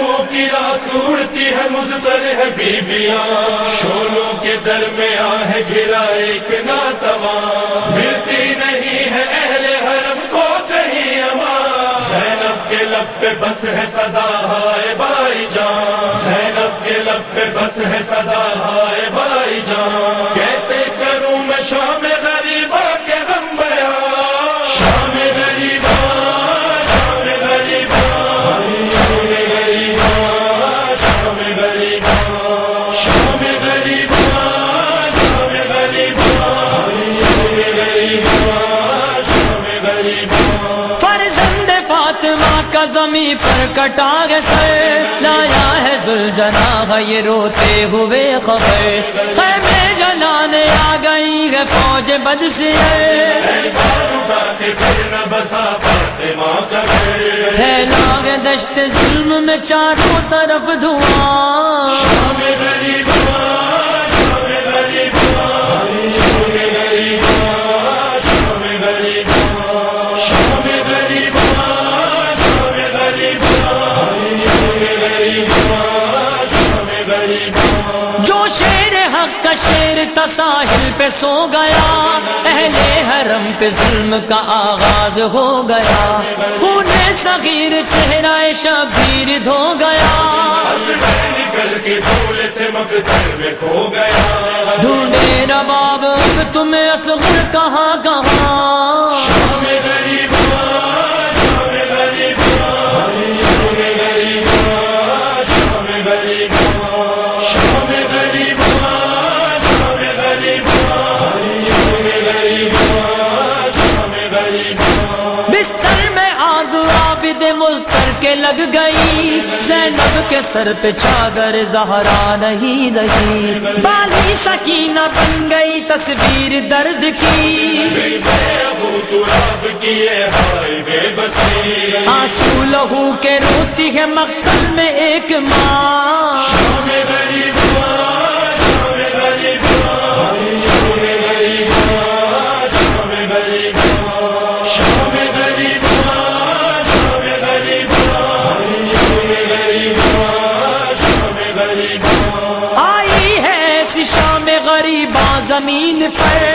خیموں کی رات اڑتی ہے مزدر ہے بیبیاں۔ شولوں کے درمیان ہے گرا ایک ناتواں۔ فرزند فاطمہ کا زمین پر کٹا گے سر۔ لایا ہے زلجنا یہ روتے ہوئے خبر۔ خیمے جلانے آ گئی ہے، فوج بد سے ہے لاگ دشت، ظلم میں چاروں طرف دھواں۔ کا ساحل پہ سو گیا۔ اہل حرم پہ ظلم کا آغاز ہو گیا۔ پونے صغیر چہرہ شبیر دھو گیا نکل کے دھول سے مقدر میں کھو گیا۔ ڈھونڈے رباب اب تمہیں اصغر کہاں کہاں کے لگ گئی۔ زینب کے سر پہ چادر زہرا نہیں رہی۔ بالی سکینہ بن گئی تصویر درد کی۔ آنسو لہو کے روتی ہے مقتل میں ایک ماں۔ آئی ہے ایسی شام غریباں زمین پر۔